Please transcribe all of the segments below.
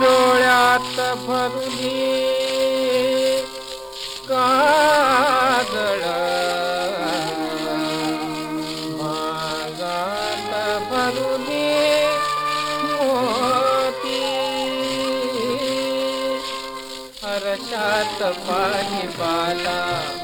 डोळ्यात भरुली कागळ मागात भरुली मोती हरशात पाणी बाला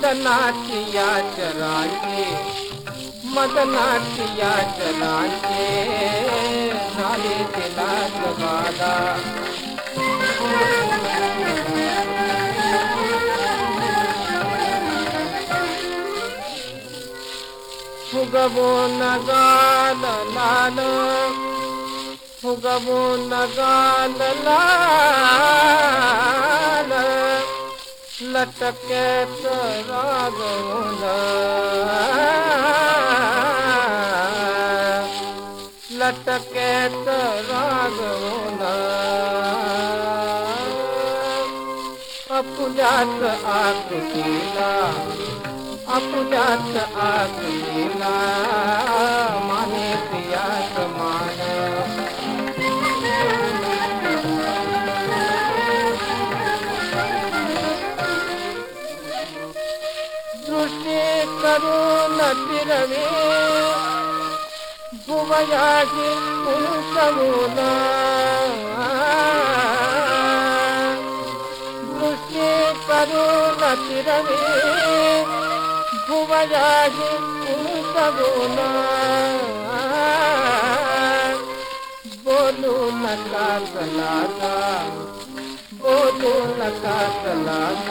मदनाटिया चराके मदनाटिया चराके नाले चला जगादा हुगवो नगाल लाल हुगवो नगाल लाल लटके त रा लटके त रागात आद किरा ಕೃಷ್ಣೇ ಕರುಣ ತಿರವೇ ಭುವಯಾಗಿ ಉಳಿಸಲೂಲ ಕೃಷ್ಣೇ ಕರುಣ ತಿರವೇ ಭುವಯಾಗಿ ಉಳಿಸಲೂಲ ಬೋಲು ನಕಾಸಲಾದ ಬೋಲು ನಕಾಸಲಾದ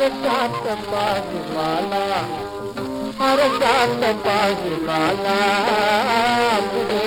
जाता दाल